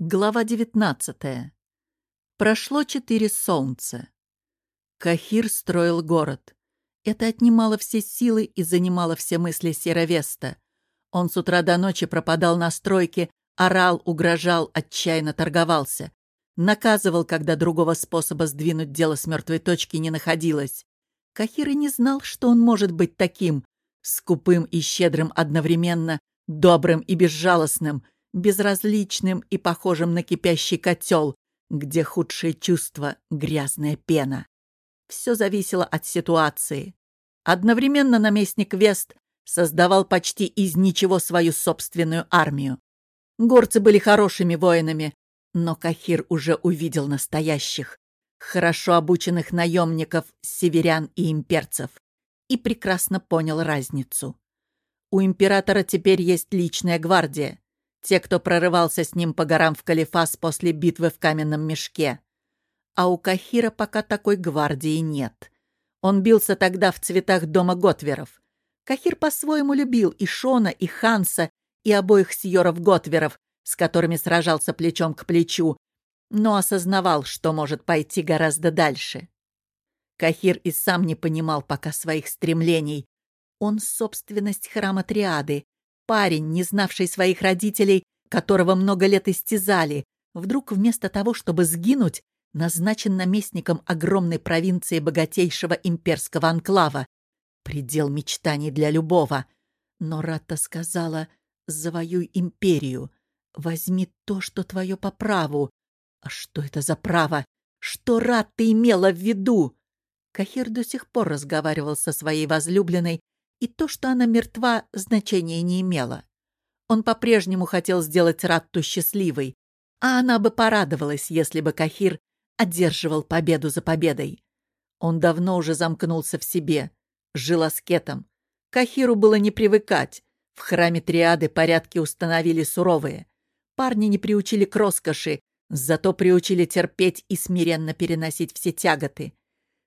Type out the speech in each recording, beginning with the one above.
Глава 19. Прошло четыре солнца. Кахир строил город. Это отнимало все силы и занимало все мысли Серовеста. Он с утра до ночи пропадал на стройке, орал, угрожал, отчаянно торговался. Наказывал, когда другого способа сдвинуть дело с мертвой точки не находилось. Кахир и не знал, что он может быть таким, скупым и щедрым одновременно, добрым и безжалостным — безразличным и похожим на кипящий котел, где худшее чувство — грязная пена. Все зависело от ситуации. Одновременно наместник Вест создавал почти из ничего свою собственную армию. Горцы были хорошими воинами, но Кахир уже увидел настоящих, хорошо обученных наемников, северян и имперцев, и прекрасно понял разницу. У императора теперь есть личная гвардия, те, кто прорывался с ним по горам в Калифас после битвы в каменном мешке. А у Кахира пока такой гвардии нет. Он бился тогда в цветах дома Готверов. Кахир по-своему любил и Шона, и Ханса, и обоих сьоров Готверов, с которыми сражался плечом к плечу, но осознавал, что может пойти гораздо дальше. Кахир и сам не понимал пока своих стремлений. Он — собственность храма Триады, Парень, не знавший своих родителей, которого много лет истязали, вдруг вместо того, чтобы сгинуть, назначен наместником огромной провинции богатейшего имперского анклава. Предел мечтаний для любого. Но Ратта сказала «Завоюй империю, возьми то, что твое по праву». А что это за право? Что Ратта имела в виду? Кахир до сих пор разговаривал со своей возлюбленной, и то, что она мертва, значения не имело. Он по-прежнему хотел сделать Ратту счастливой, а она бы порадовалась, если бы Кахир одерживал победу за победой. Он давно уже замкнулся в себе, жил аскетом. Кахиру было не привыкать. В храме Триады порядки установили суровые. Парни не приучили к роскоши, зато приучили терпеть и смиренно переносить все тяготы.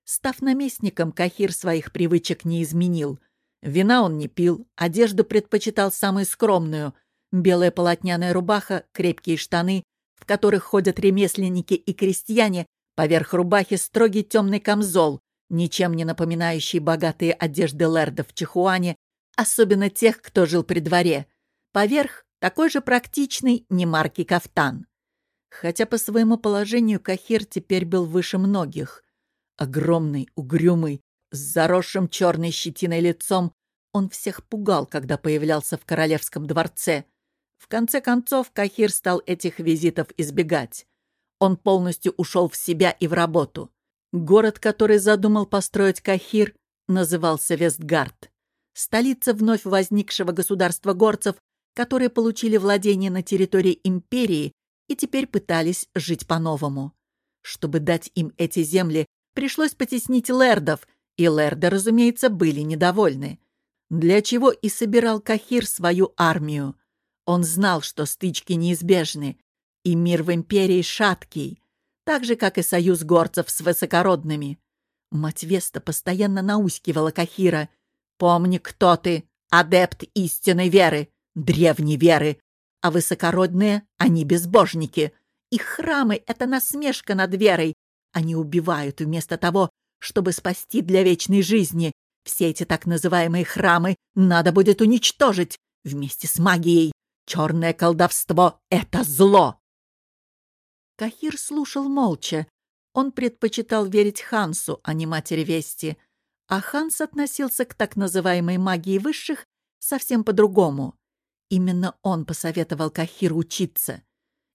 Став наместником, Кахир своих привычек не изменил — Вина он не пил, одежду предпочитал самую скромную. Белая полотняная рубаха, крепкие штаны, в которых ходят ремесленники и крестьяне, поверх рубахи строгий темный камзол, ничем не напоминающий богатые одежды лэрдов в Чихуане, особенно тех, кто жил при дворе. Поверх такой же практичный немаркий кафтан. Хотя по своему положению Кахир теперь был выше многих. Огромный, угрюмый, с заросшим черной щетиной лицом он всех пугал, когда появлялся в королевском дворце. В конце концов, Кахир стал этих визитов избегать. Он полностью ушел в себя и в работу. Город, который задумал построить Кахир, назывался Вестгард. Столица вновь возникшего государства горцев, которые получили владение на территории империи и теперь пытались жить по-новому. Чтобы дать им эти земли, пришлось потеснить лэрдов, и Лерды, разумеется, были недовольны. Для чего и собирал Кахир свою армию. Он знал, что стычки неизбежны, и мир в империи шаткий, так же, как и союз горцев с высокородными. Мать Веста постоянно наускивала Кахира. «Помни, кто ты, адепт истинной веры, древней веры, а высокородные — они безбожники. Их храмы — это насмешка над верой. Они убивают вместо того, чтобы спасти для вечной жизни. Все эти так называемые храмы надо будет уничтожить вместе с магией. Черное колдовство — это зло!» Кахир слушал молча. Он предпочитал верить Хансу, а не матери Вести. А Ханс относился к так называемой магии высших совсем по-другому. Именно он посоветовал Кахиру учиться.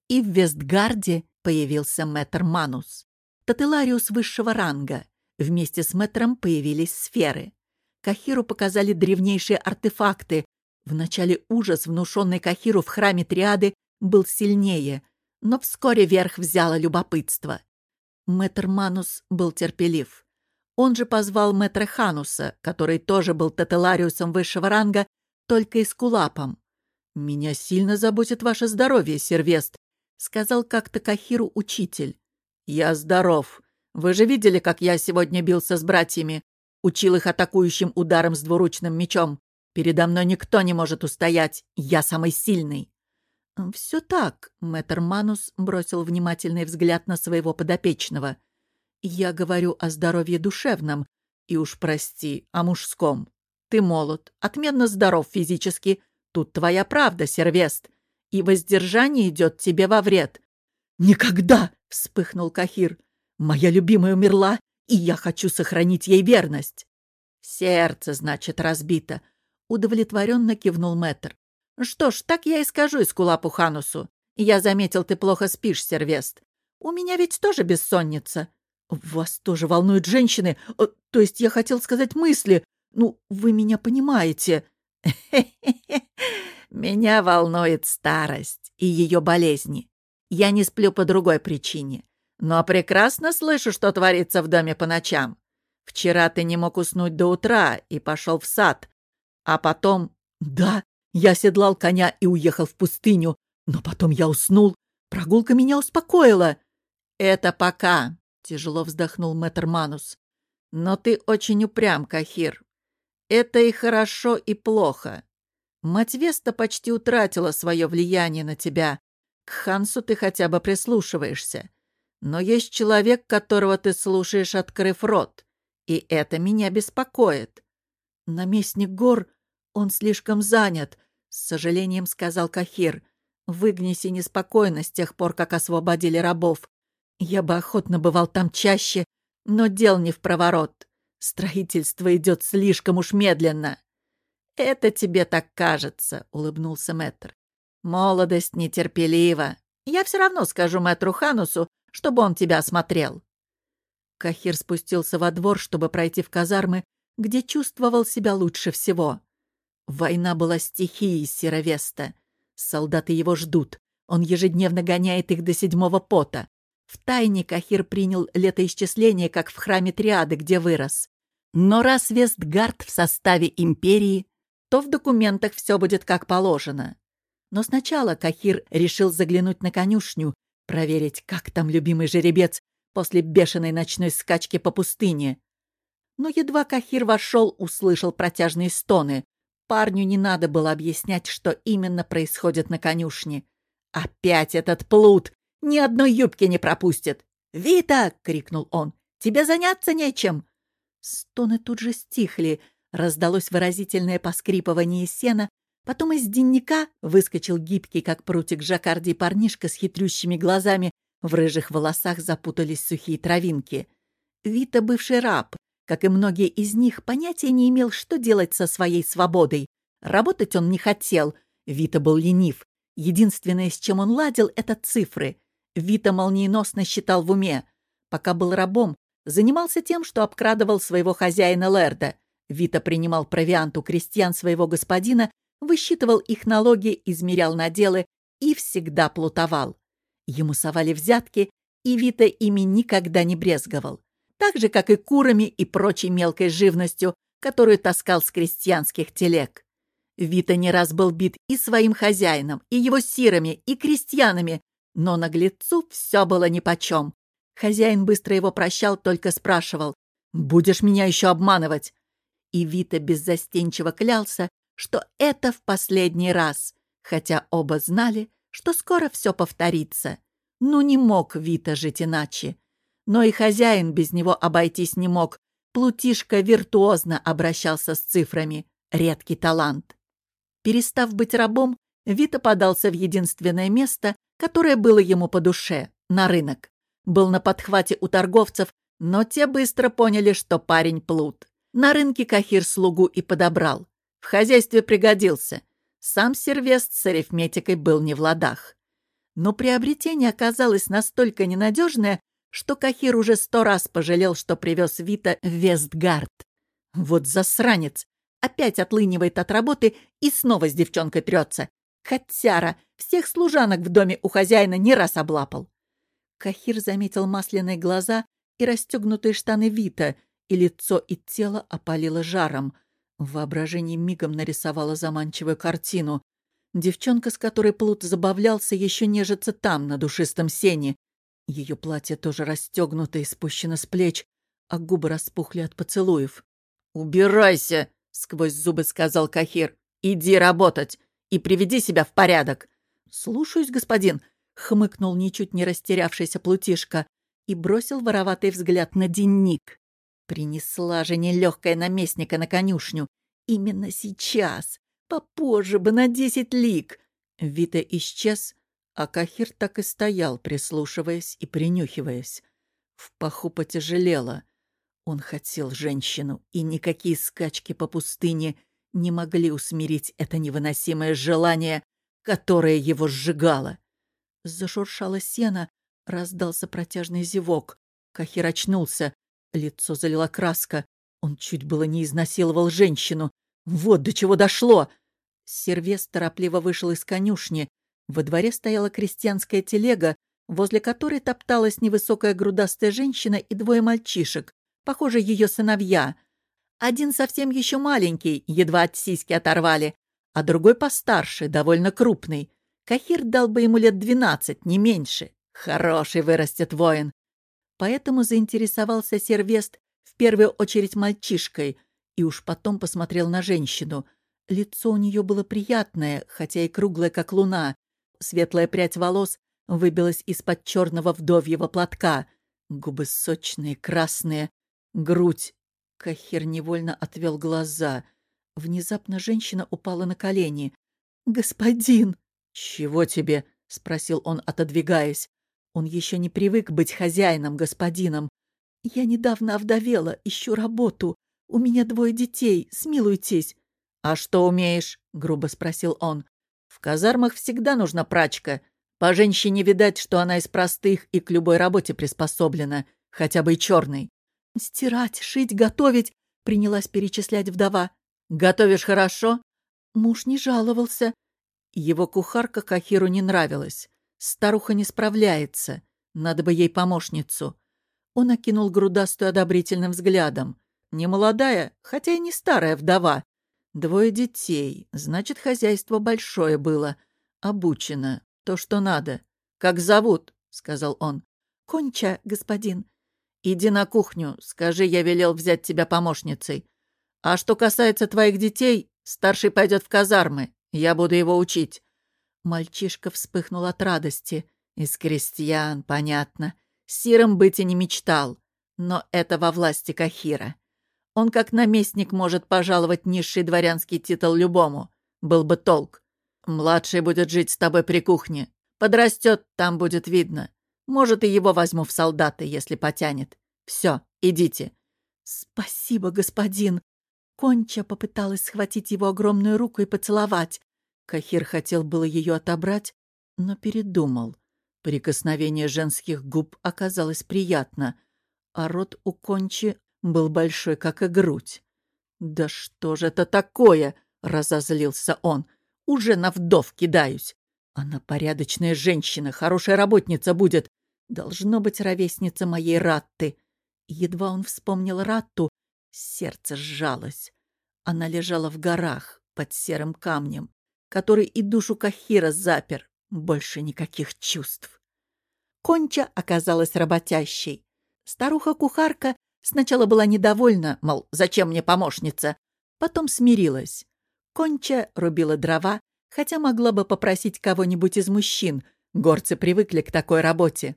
И в Вестгарде появился мэтр Манус, тателариус высшего ранга. Вместе с Мэтром появились сферы. Кахиру показали древнейшие артефакты. Вначале ужас, внушенный Кахиру в храме Триады, был сильнее, но вскоре верх взяло любопытство. Мэтр Манус был терпелив. Он же позвал мэтра Хануса, который тоже был тетелариусом высшего ранга, только и с кулапом. «Меня сильно заботит ваше здоровье, Сервест», — сказал как-то Кахиру учитель. «Я здоров», вы же видели, как я сегодня бился с братьями? Учил их атакующим ударом с двуручным мечом. Передо мной никто не может устоять. Я самый сильный. «Все так», — мэтр Манус бросил внимательный взгляд на своего подопечного. «Я говорю о здоровье душевном, и уж прости, о мужском. Ты молод, отменно здоров физически. Тут твоя правда, сервест. И воздержание идет тебе во вред». «Никогда!» — вспыхнул Кахир. «Моя любимая умерла, и я хочу сохранить ей верность». «Сердце, значит, разбито», — удовлетворенно кивнул мэтр. «Что ж, так я и скажу Искулапу Ханусу. Я заметил, ты плохо спишь, Сервест. У меня ведь тоже бессонница. Вас тоже волнуют женщины, э, то есть я хотел сказать мысли. Ну, вы меня понимаете». «Меня волнует старость и ее болезни. Я не сплю по другой причине. Но прекрасно слышу, что творится в доме по ночам. Вчера ты не мог уснуть до утра и пошел в сад. А потом... Да, я седлал коня и уехал в пустыню, но потом я уснул. Прогулка меня успокоила. Это пока, тяжело вздохнул мэтр Манус. Но ты очень упрям, Кахир. Это и хорошо, и плохо. Мать Веста почти утратила свое влияние на тебя. К Хансу ты хотя бы прислушиваешься. Но есть человек, которого ты слушаешь, открыв рот. И это меня беспокоит. Наместник гор, он слишком занят, с сожалением сказал Кахир. В Игнисе неспокойно с тех пор, как освободили рабов. Я бы охотно бывал там чаще, но дел не в проворот. Строительство идет слишком уж медленно. «Это тебе так кажется», — улыбнулся мэтр. «Молодость нетерпелива. Я все равно скажу мэтру Ханусу, чтобы он тебя осмотрел». Кахир спустился во двор, чтобы пройти в казармы, где чувствовал себя лучше всего. Война была стихией Серовеста. Солдаты его ждут. Он ежедневно гоняет их до седьмого пота. В тайне Кахир принял летоисчисление, как в храме Триады, где вырос. Но раз Вестгард в составе империи, то в документах все будет как положено. Но сначала Кахир решил заглянуть на конюшню, проверить, как там любимый жеребец после бешеной ночной скачки по пустыне. Но едва Кахир вошел, услышал протяжные стоны. Парню не надо было объяснять, что именно происходит на конюшне. «Опять этот плут! Ни одной юбки не пропустит!» «Вита!» — крикнул он. «Тебе заняться нечем!» Стоны тут же стихли, раздалось выразительное поскрипывание сена, потом из денника выскочил гибкий, как прутик жаккарди парнишка с хитрющими глазами, в рыжих волосах запутались сухие травинки. Вита, бывший раб, как и многие из них, понятия не имел, что делать со своей свободой. Работать он не хотел. Вита был ленив. Единственное, с чем он ладил, — это цифры. Вита молниеносно считал в уме. Пока был рабом, занимался тем, что обкрадывал своего хозяина Лерда. Вита принимал провиант у крестьян своего господина, высчитывал их налоги, измерял наделы и всегда плутовал. Ему совали взятки, и Вита ими никогда не брезговал так же, как и курами и прочей мелкой живностью, которую таскал с крестьянских телег. Вита не раз был бит и своим хозяином, и его сирами, и крестьянами, но наглецу все было нипочем. Хозяин быстро его прощал, только спрашивал, «Будешь меня еще обманывать?» И Вита беззастенчиво клялся, что это в последний раз, хотя оба знали, что скоро все повторится. Ну не мог Вита жить иначе. Но и хозяин без него обойтись не мог. Плутишка виртуозно обращался с цифрами. Редкий талант. Перестав быть рабом, Вита подался в единственное место, которое было ему по душе — на рынок. Был на подхвате у торговцев, но те быстро поняли, что парень плут. На рынке Кахир слугу и подобрал. В хозяйстве пригодился. Сам сервест с арифметикой был не в ладах. Но приобретение оказалось настолько ненадежное, что Кахир уже сто раз пожалел, что привез Вита в Вестгард. Вот засранец! Опять отлынивает от работы и снова с девчонкой трется. Котяра! Всех служанок в доме у хозяина не раз облапал. Кахир заметил масляные глаза и расстегнутые штаны Вита, и лицо и тело опалило жаром. В воображении мигом нарисовала заманчивую картину. Девчонка, с которой Плут забавлялся, еще нежится там, на душистом сене, ее платье тоже расстегнуто и спущено с плеч, а губы распухли от поцелуев. «Убирайся!» — сквозь зубы сказал Кахир. «Иди работать и приведи себя в порядок. «Слушаюсь, господин», — хмыкнул ничуть не растерявшийся плутишка и бросил вороватый взгляд на денник. Принесла же нелегкая наместника на конюшню. Именно сейчас. Попозже бы на десять лик. Вита исчез, а Кахир так и стоял, прислушиваясь и принюхиваясь. В паху потяжелело. Он хотел женщину, и никакие скачки по пустыне не могли усмирить это невыносимое желание, которое его сжигало. Зашуршало сено, раздался протяжный зевок. Кахир очнулся, лицо залила краска. Он чуть было не изнасиловал женщину. Вот до чего дошло! Сервес торопливо вышел из конюшни. Во дворе стояла крестьянская телега, возле которой топталась невысокая грудастая женщина и двое мальчишек, похоже, ее сыновья. Один совсем еще маленький, едва от сиськи оторвали, а другой постарше, довольно крупный. Кахир дал бы ему лет двенадцать, не меньше. Хороший вырастет воин. Поэтому заинтересовался Сервест в первую очередь мальчишкой и уж потом посмотрел на женщину. Лицо у нее было приятное, хотя и круглое, как луна. Светлая прядь волос выбилась из-под черного вдовьего платка. Губы сочные, красные, грудь. Кахир невольно отвел глаза. Внезапно женщина упала на колени. «Господин!» «Чего тебе?» — спросил он, отодвигаясь. Он еще не привык быть хозяином, господином. «Я недавно овдовела, ищу работу. У меня двое детей, смилуйтесь». «А что умеешь?» — грубо спросил он. «В казармах всегда нужна прачка. По женщине видать, что она из простых и к любой работе приспособлена, хотя бы и черной». «Стирать, шить, готовить», — принялась перечислять вдова. «Готовишь хорошо?» Муж не жаловался. Его кухарка Кахиру не нравилась. Старуха не справляется. Надо бы ей помощницу. Он окинул грудастую одобрительным взглядом. Не молодая, хотя и не старая вдова. Двое детей. Значит, хозяйство большое было. Обучено. То, что надо. «Как зовут?» — сказал он. «Конча, господин». «Иди на кухню. Скажи, я велел взять тебя помощницей. А что касается твоих детей, старший пойдет в казармы. Я буду его учить. Мальчишка вспыхнул от радости. Из крестьян, понятно. Сиром быть и не мечтал. Но это во власти Кахира. Он как наместник может пожаловать низший дворянский титул любому. Был бы толк. Младший будет жить с тобой при кухне. Подрастет, там будет видно. Может, и его возьму в солдаты, если потянет. Все, идите. Спасибо, господин. Конча попыталась схватить его огромную руку и поцеловать. Кахир хотел было ее отобрать, но передумал. Прикосновение женских губ оказалось приятно, а рот у Кончи был большой, как и грудь. «Да что же это такое?» — разозлился он. «Уже на вдов кидаюсь. Она порядочная женщина, хорошая работница будет. Должно быть ровесница моей Ратты». Едва он вспомнил Ратту, сердце сжалось. Она лежала в горах под серым камнем который и душу Кахира запер. Больше никаких чувств. Конча оказалась работящей. Старуха-кухарка сначала была недовольна, мол, зачем мне помощница, потом смирилась. Конча рубила дрова, хотя могла бы попросить кого-нибудь из мужчин. Горцы привыкли к такой работе.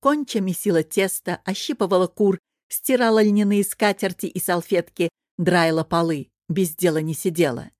Конча месила тесто, ощипывала кур, стирала льняные скатерти и салфетки, драила полы, без дела не сидела.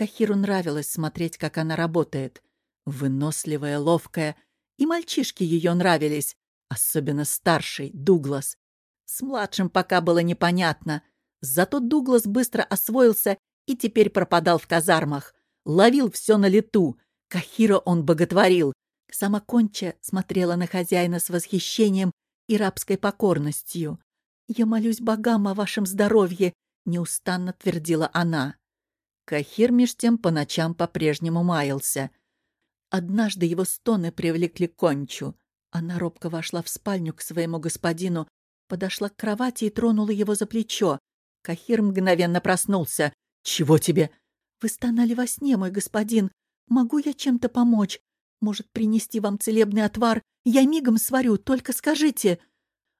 Кахиру нравилось смотреть, как она работает. Выносливая, ловкая. И мальчишки ее нравились. Особенно старший, Дуглас. С младшим пока было непонятно. Зато Дуглас быстро освоился и теперь пропадал в казармах. Ловил все на лету. Кахира он боготворил. Сама Конча смотрела на хозяина с восхищением и рабской покорностью. «Я молюсь богам о вашем здоровье», — неустанно твердила она. Кахир меж тем по ночам по-прежнему маялся. Однажды его стоны привлекли кончу. Она робко вошла в спальню к своему господину, подошла к кровати и тронула его за плечо. Кахир мгновенно проснулся. «Чего тебе?» «Вы стонали во сне, мой господин. Могу я чем-то помочь? Может, принести вам целебный отвар? Я мигом сварю, только скажите!»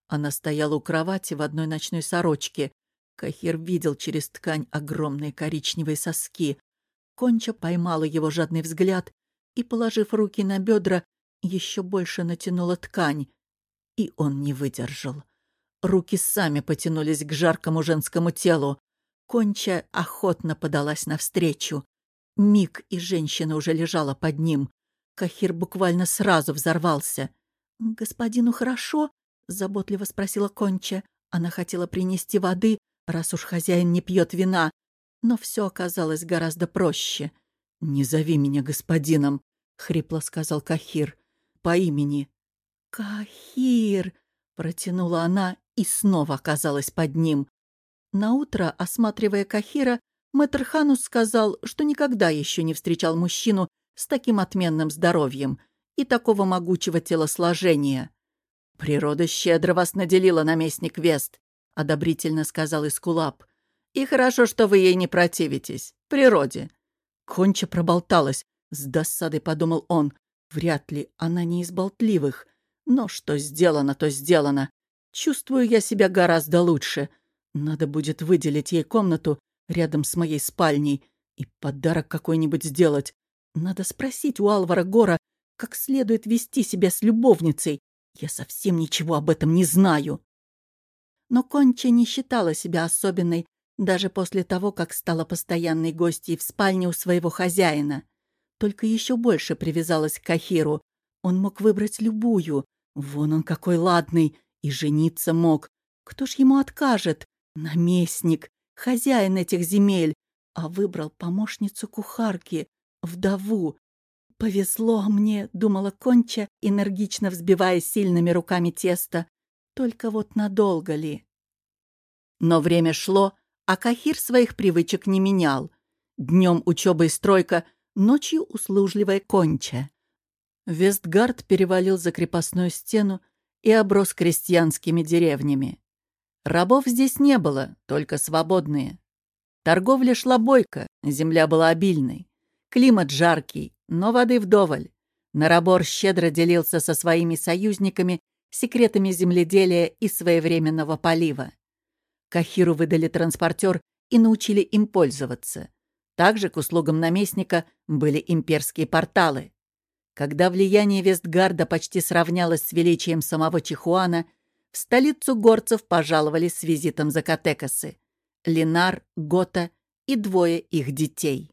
Она стояла у кровати в одной ночной сорочке. Кахир видел через ткань огромные коричневые соски. Конча поймала его жадный взгляд и, положив руки на бедра, еще больше натянула ткань. И он не выдержал. Руки сами потянулись к жаркому женскому телу. Конча охотно подалась навстречу. Миг, и женщина уже лежала под ним. Кахир буквально сразу взорвался. «Господину хорошо?» — заботливо спросила Конча. Она хотела принести воды, раз уж хозяин не пьет вина. Но все оказалось гораздо проще. «Не зови меня господином», — хрипло сказал Кахир. «По имени». «Кахир!» — протянула она и снова оказалась под ним. Наутро, осматривая Кахира, мэтр Ханус сказал, что никогда еще не встречал мужчину с таким отменным здоровьем и такого могучего телосложения. «Природа щедро вас наделила, наместник Вест», — одобрительно сказал Искулап. «И хорошо, что вы ей не противитесь. Природе». Конча проболталась. С досадой подумал он. Вряд ли она не из болтливых. Но что сделано, то сделано. Чувствую я себя гораздо лучше. Надо будет выделить ей комнату рядом с моей спальней и подарок какой-нибудь сделать. Надо спросить у Алвара Гора, как следует вести себя с любовницей. Я совсем ничего об этом не знаю. Но Конча не считала себя особенной даже после того, как стала постоянной гостьей в спальне у своего хозяина. Только еще больше привязалась к Кахиру. Он мог выбрать любую. Вон он какой ладный. И жениться мог. Кто ж ему откажет? Наместник, хозяин этих земель. А выбрал помощницу кухарки, вдову, «Повезло мне», — думала Конча, энергично взбивая сильными руками тесто. «Только вот надолго ли?» Но время шло, а Кахир своих привычек не менял. Днем учеба и стройка, ночью услужливая Конча. Вестгард перевалил за крепостную стену и оброс крестьянскими деревнями. Рабов здесь не было, только свободные. Торговля шла бойко, земля была обильной. Климат жаркий, но воды вдоволь. Нарабор щедро делился со своими союзниками секретами земледелия и своевременного полива. Кахиру выдали транспортер и научили им пользоваться. Также к услугам наместника были имперские порталы. Когда влияние Вестгарда почти сравнялось с величием самого Чихуана, в столицу горцев пожаловали с визитом Закатекасы — Линар, Гота и двое их детей.